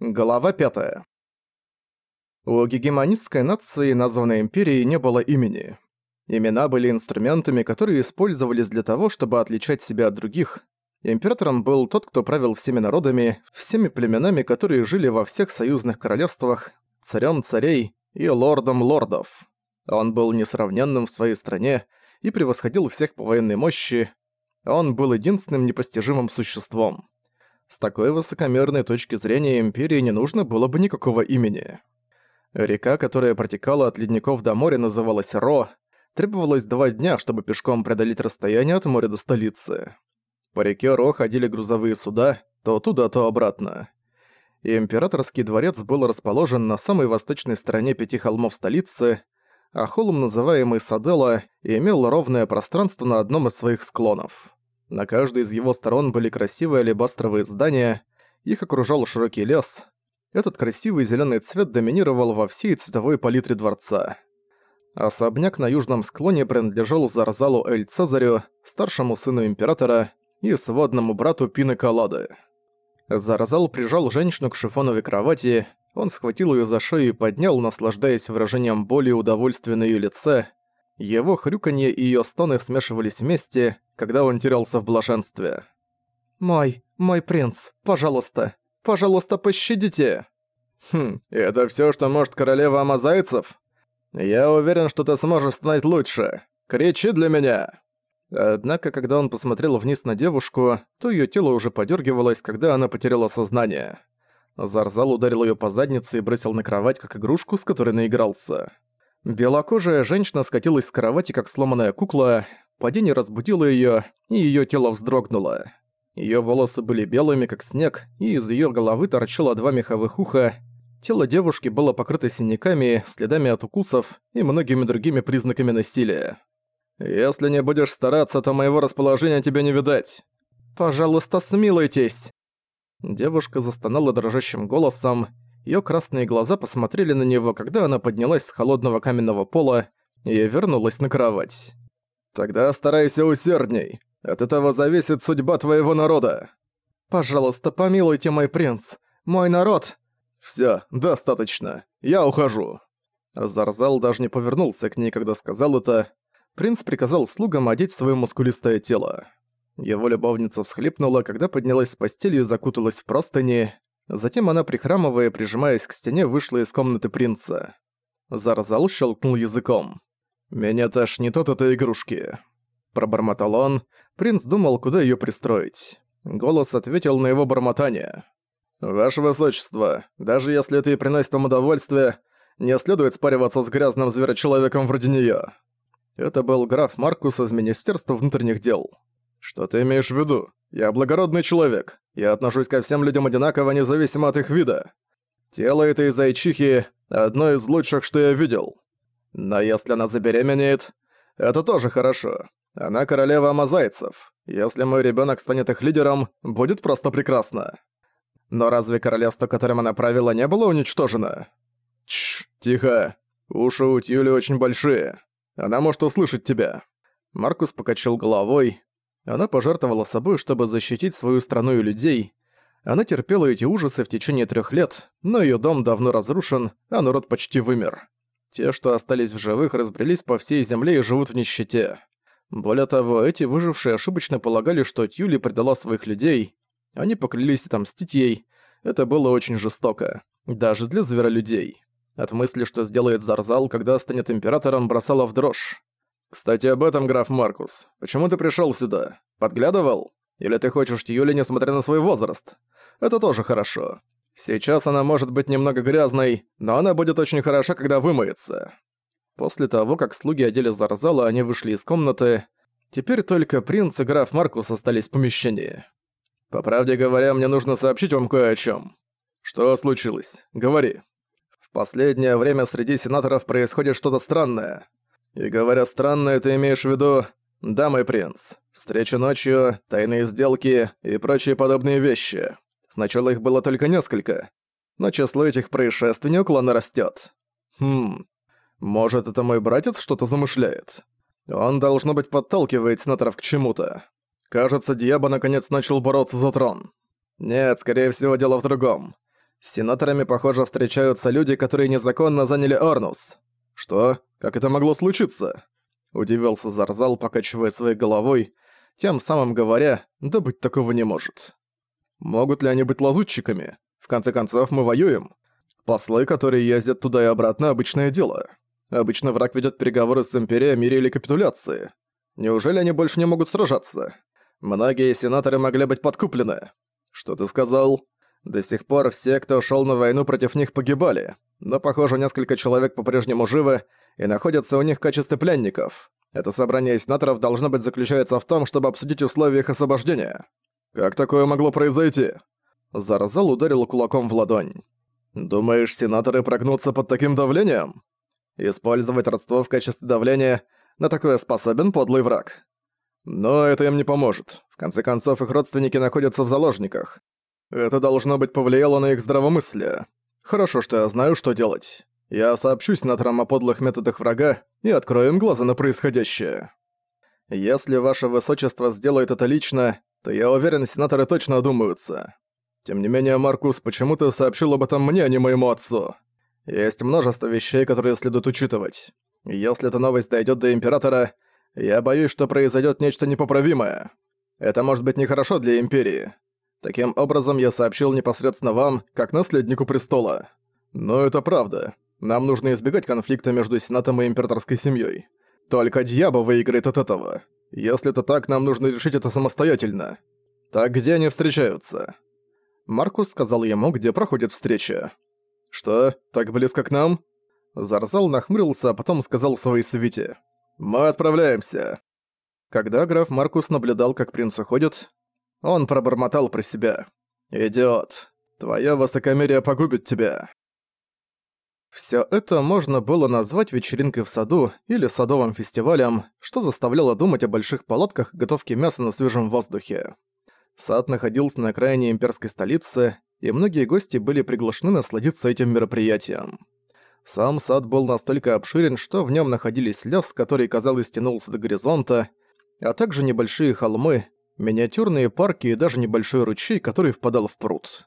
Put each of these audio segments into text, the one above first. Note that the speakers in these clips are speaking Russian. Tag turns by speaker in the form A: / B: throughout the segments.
A: Глава 5. У гегемонистской нации, названной Империей, не было имени. Имена были инструментами, которые использовались для того, чтобы отличать себя от других. Императором был тот, кто правил всеми народами, всеми племенами, которые жили во всех союзных королевствах, царем царей и лордом лордов. Он был несравненным в своей стране и превосходил всех по военной мощи. Он был единственным непостижимым существом. С такой высокомерной точки зрения Империи не нужно было бы никакого имени. Река, которая протекала от ледников до моря, называлась Ро. Требовалось два дня, чтобы пешком преодолеть расстояние от моря до столицы. По реке Ро ходили грузовые суда, то туда, то обратно. И императорский дворец был расположен на самой восточной стороне пяти холмов столицы, а холм, называемый Садела, имел ровное пространство на одном из своих склонов. На каждой из его сторон были красивые алебастровые здания, их окружал широкий лес. Этот красивый зеленый цвет доминировал во всей цветовой палитре дворца. Особняк на южном склоне принадлежал Зарзалу Эль Цезарю, старшему сыну императора и сводному брату Пины Калады. Зарзал прижал женщину к шифоновой кровати, он схватил ее за шею и поднял, наслаждаясь выражением боли и удовольствия на ее лице. Его хрюканье и ее стоны смешивались вместе, когда он терялся в блаженстве. «Мой, мой принц, пожалуйста, пожалуйста, пощадите!» «Хм, это всё, что может королева амазайцев? Я уверен, что ты сможешь стать лучше. Кричи для меня!» Однако, когда он посмотрел вниз на девушку, то её тело уже подёргивалось, когда она потеряла сознание. Зарзал ударил её по заднице и бросил на кровать, как игрушку, с которой наигрался. Белокожая женщина скатилась с кровати, как сломанная кукла. Падение разбудило её, и её тело вздрогнуло. Её волосы были белыми, как снег, и из её головы торчало два меховых уха. Тело девушки было покрыто синяками, следами от укусов и многими другими признаками насилия. «Если не будешь стараться, то моего расположения тебе не видать. Пожалуйста, смилуйтесь!» Девушка застонала дрожащим голосом, Её красные глаза посмотрели на него, когда она поднялась с холодного каменного пола и вернулась на кровать. «Тогда старайся усердней. От этого зависит судьба твоего народа». «Пожалуйста, помилуйте, мой принц. Мой народ...» «Всё, достаточно. Я ухожу». Зарзал даже не повернулся к ней, когда сказал это. Принц приказал слугам одеть своё мускулистое тело. Его любовница всхлипнула, когда поднялась с постели и закуталась в простыни. Затем она, прихрамывая, прижимаясь к стене, вышла из комнаты принца. Зарзал щелкнул языком. «Меня тошнит от этой игрушки». Пробормотал он. Принц думал, куда её пристроить. Голос ответил на его бормотание. «Ваше Высочество, даже если это и приносит вам удовольствие, не следует спариваться с грязным зверочеловеком вроде неё». Это был граф Маркус из Министерства внутренних дел. «Что ты имеешь в виду? Я благородный человек. Я отношусь ко всем людям одинаково, независимо от их вида. Тело этой зайчихи – одно из лучших, что я видел. Но если она забеременеет, это тоже хорошо. Она королева амазайцев. Если мой ребенок станет их лидером, будет просто прекрасно. Но разве королевство, которым она правила, не было уничтожено? Чш, тихо. Уши у Тюли очень большие. Она может услышать тебя. Маркус покачал головой, она пожертвовала собой, чтобы защитить свою страну и людей. Она терпела эти ужасы в течение трех лет, но ее дом давно разрушен, а народ почти вымер. Те, что остались в живых, разбрелись по всей земле и живут в нищете. Более того, эти выжившие ошибочно полагали, что Тюли предала своих людей. Они поклялись отомстить ей. Это было очень жестоко. Даже для зверолюдей. От мысли, что сделает Зарзал, когда станет императором, бросала в дрожь. «Кстати, об этом, граф Маркус. Почему ты пришёл сюда? Подглядывал? Или ты хочешь Тьюли, несмотря на свой возраст? Это тоже хорошо. Сейчас она может быть немного грязной, но она будет очень хороша, когда вымоется». После того, как слуги одели Зарзала, они вышли из комнаты. Теперь только принц и граф Маркус остались в помещении. «По правде говоря, мне нужно сообщить вам кое о чём. Что случилось? Говори». В последнее время среди сенаторов происходит что-то странное. И говоря странно, ты имеешь в виду... Да, мой принц. Встречи ночью, тайные сделки и прочие подобные вещи. Сначала их было только несколько, но число этих происшествий неуклонно растет. Хм... Может, это мой братец что-то замышляет? Он, должно быть, подталкивает сенаторов к чему-то. Кажется, Диаба наконец начал бороться за трон. Нет, скорее всего, дело в другом. С сенаторами, похоже, встречаются люди, которые незаконно заняли Орнус. Что? Как это могло случиться? Удивился Зарзал, покачивая своей головой, тем самым говоря, да быть такого не может. Могут ли они быть лазутчиками? В конце концов, мы воюем. Послы, которые ездят туда и обратно, обычное дело. Обычно враг ведет переговоры с Империей о мире или капитуляции. Неужели они больше не могут сражаться? Многие сенаторы могли быть подкуплены. Что ты сказал? До сих пор все, кто шел на войну против них, погибали. Но, похоже, несколько человек по-прежнему живы и находятся у них в качестве пленников. Это собрание сенаторов должно быть заключается в том, чтобы обсудить условия их освобождения. Как такое могло произойти? Заразал ударил кулаком в ладонь. Думаешь, сенаторы прогнутся под таким давлением? Использовать родство в качестве давления на такое способен подлый враг. Но это им не поможет. В конце концов, их родственники находятся в заложниках. Это должно быть повлияло на их здравомыслие. Хорошо, что я знаю, что делать. Я сообщу сенаторам о подлых методах врага и открою им глаза на происходящее. Если ваше высочество сделает это лично, то я уверен, сенаторы точно одумаются. Тем не менее, Маркус, почему ты сообщил об этом мне, а не моему отцу? Есть множество вещей, которые следует учитывать. Если эта новость дойдет до Императора, я боюсь, что произойдет нечто непоправимое. Это может быть нехорошо для Империи. Таким образом, я сообщил непосредственно вам, как наследнику престола. Но это правда. Нам нужно избегать конфликта между Сенатом и императорской семьей. Только дьявол выиграет от этого. Если это так, нам нужно решить это самостоятельно. Так где они встречаются?» Маркус сказал ему, где проходит встреча. «Что, так близко к нам?» Зарзал нахмурился, а потом сказал своей свите. «Мы отправляемся». Когда граф Маркус наблюдал, как принц уходит, он пробормотал про себя. «Идиот, твоя высокомерие погубит тебя». Всё это можно было назвать вечеринкой в саду или садовым фестивалем, что заставляло думать о больших палатках и готовке мяса на свежем воздухе. Сад находился на окраине имперской столицы, и многие гости были приглашены насладиться этим мероприятием. Сам сад был настолько обширен, что в нем находились лес, который, казалось, тянулся до горизонта, а также небольшие холмы, миниатюрные парки и даже небольшой ручей, который впадал в пруд.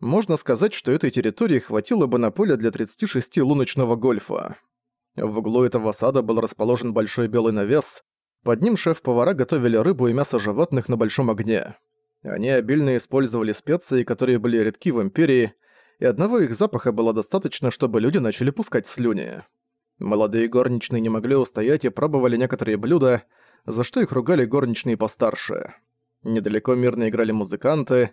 A: Можно сказать, что этой территории хватило бы на поле для 36 луночного гольфа. В углу этого сада был расположен большой белый навес. Под ним шеф-повара готовили рыбу и мясо животных на большом огне. Они обильно использовали специи, которые были редки в Империи, и одного их запаха было достаточно, чтобы люди начали пускать слюни. Молодые горничные не могли устоять и пробовали некоторые блюда, за что их ругали горничные постарше. Недалеко мирно играли музыканты,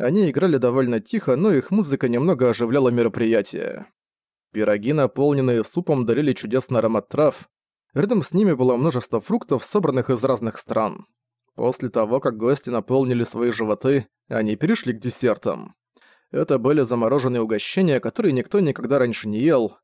A: они играли довольно тихо, но их музыка немного оживляла мероприятие. Пироги, наполненные супом, дарили чудесный аромат трав. Рядом с ними было множество фруктов, собранных из разных стран. После того, как гости наполнили свои животы, они перешли к десертам. Это были замороженные угощения, которые никто никогда раньше не ел.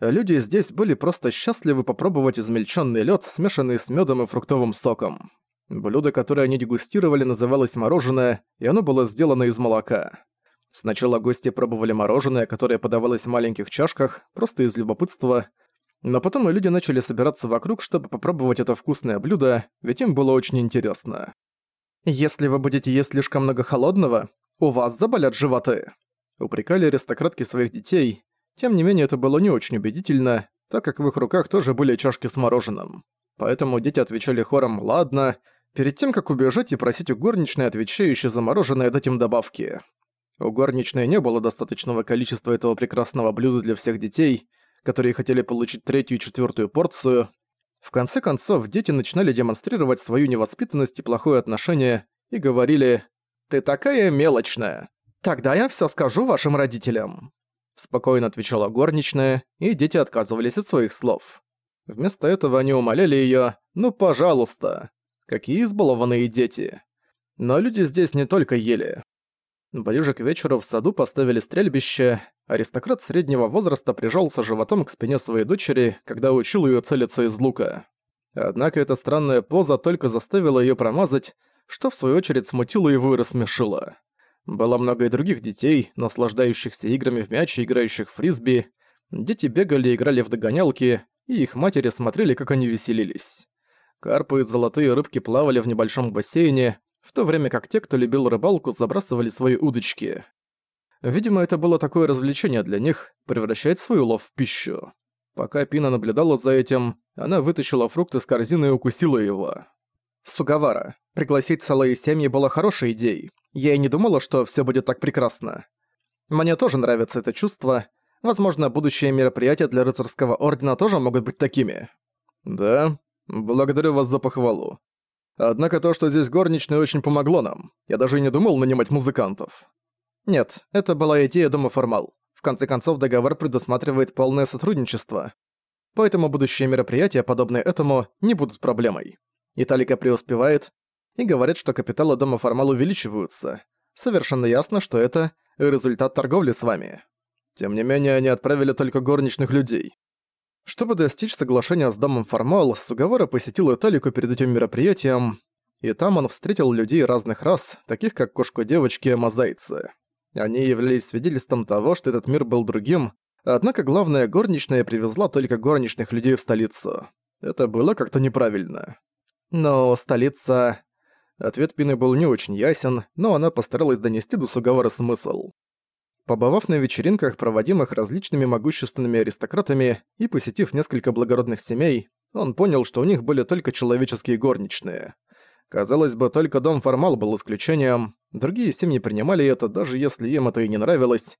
A: Люди здесь были просто счастливы попробовать измельченный лед, смешанный с медом и фруктовым соком. Блюдо, которое они дегустировали, называлось мороженое, и оно было сделано из молока. Сначала гости пробовали мороженое, которое подавалось в маленьких чашках, просто из любопытства, но потом и люди начали собираться вокруг, чтобы попробовать это вкусное блюдо, ведь им было очень интересно. «Если вы будете есть слишком много холодного, у вас заболят животы», упрекали аристократки своих детей, тем не менее это было не очень убедительно, так как в их руках тоже были чашки с мороженым. Поэтому дети отвечали хором «ладно», перед тем, как убежать и просить у горничной, отвечающей за мороженое, дать им добавки. У горничной не было достаточного количества этого прекрасного блюда для всех детей, которые хотели получить третью и четвертую порцию. В конце концов, дети начинали демонстрировать свою невоспитанность и плохое отношение и говорили «Ты такая мелочная! Тогда я все скажу вашим родителям!» Спокойно отвечала горничная, и дети отказывались от своих слов. Вместо этого они умоляли её «Ну, пожалуйста!» Какие избалованные дети. Но люди здесь не только ели. Ближе к вечеру в саду поставили стрельбище. Аристократ среднего возраста прижался животом к спине своей дочери, когда учил её целиться из лука. Однако эта странная поза только заставила её промазать, что в свою очередь смутило его и рассмешило. Было много и других детей, наслаждающихся играми в мяч и играющих в фрисби. Дети бегали и играли в догонялки, и их матери смотрели, как они веселились. Карпы и золотые рыбки плавали в небольшом бассейне, в то время как те, кто любил рыбалку, забрасывали свои удочки. Видимо, это было такое развлечение для них — превращать свой улов в пищу. Пока Пина наблюдала за этим, она вытащила фрукт из корзины и укусила его. Сугавара. Пригласить целые семьи было хорошей идеей. Я и не думала, что все будет так прекрасно. Мне тоже нравится это чувство. Возможно, будущие мероприятия для рыцарского ордена тоже могут быть такими. Да, благодарю вас за похвалу. Однако то, что здесь горничная, очень помогло нам. Я даже и не думал нанимать музыкантов. Нет, это была идея Дома Формал. В конце концов, договор предусматривает полное сотрудничество. Поэтому будущие мероприятия, подобные этому, не будут проблемой. Италика преуспевает, и говорит, что капиталы Дома Формал увеличиваются. Совершенно ясно, что это результат торговли с вами. Тем не менее, они отправили только горничных людей. Чтобы достичь соглашения с Домом Формал, Сугавара посетил Италику перед этим мероприятием, и там он встретил людей разных рас, таких как кошка-девочки и мозаицы. Они являлись свидетельством того, что этот мир был другим, однако главная горничная привезла только горничных людей в столицу. Это было как-то неправильно. Но столица... Ответ Пины был не очень ясен, но она постаралась донести до Сугавара смысл. Побывав на вечеринках, проводимых различными могущественными аристократами, и посетив несколько благородных семей, он понял, что у них были только человеческие горничные. Казалось бы, только дом Формал был исключением, другие семьи принимали это, даже если им это и не нравилось.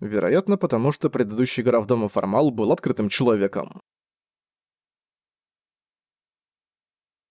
A: Вероятно, потому что предыдущий граф дома Формал был открытым человеком.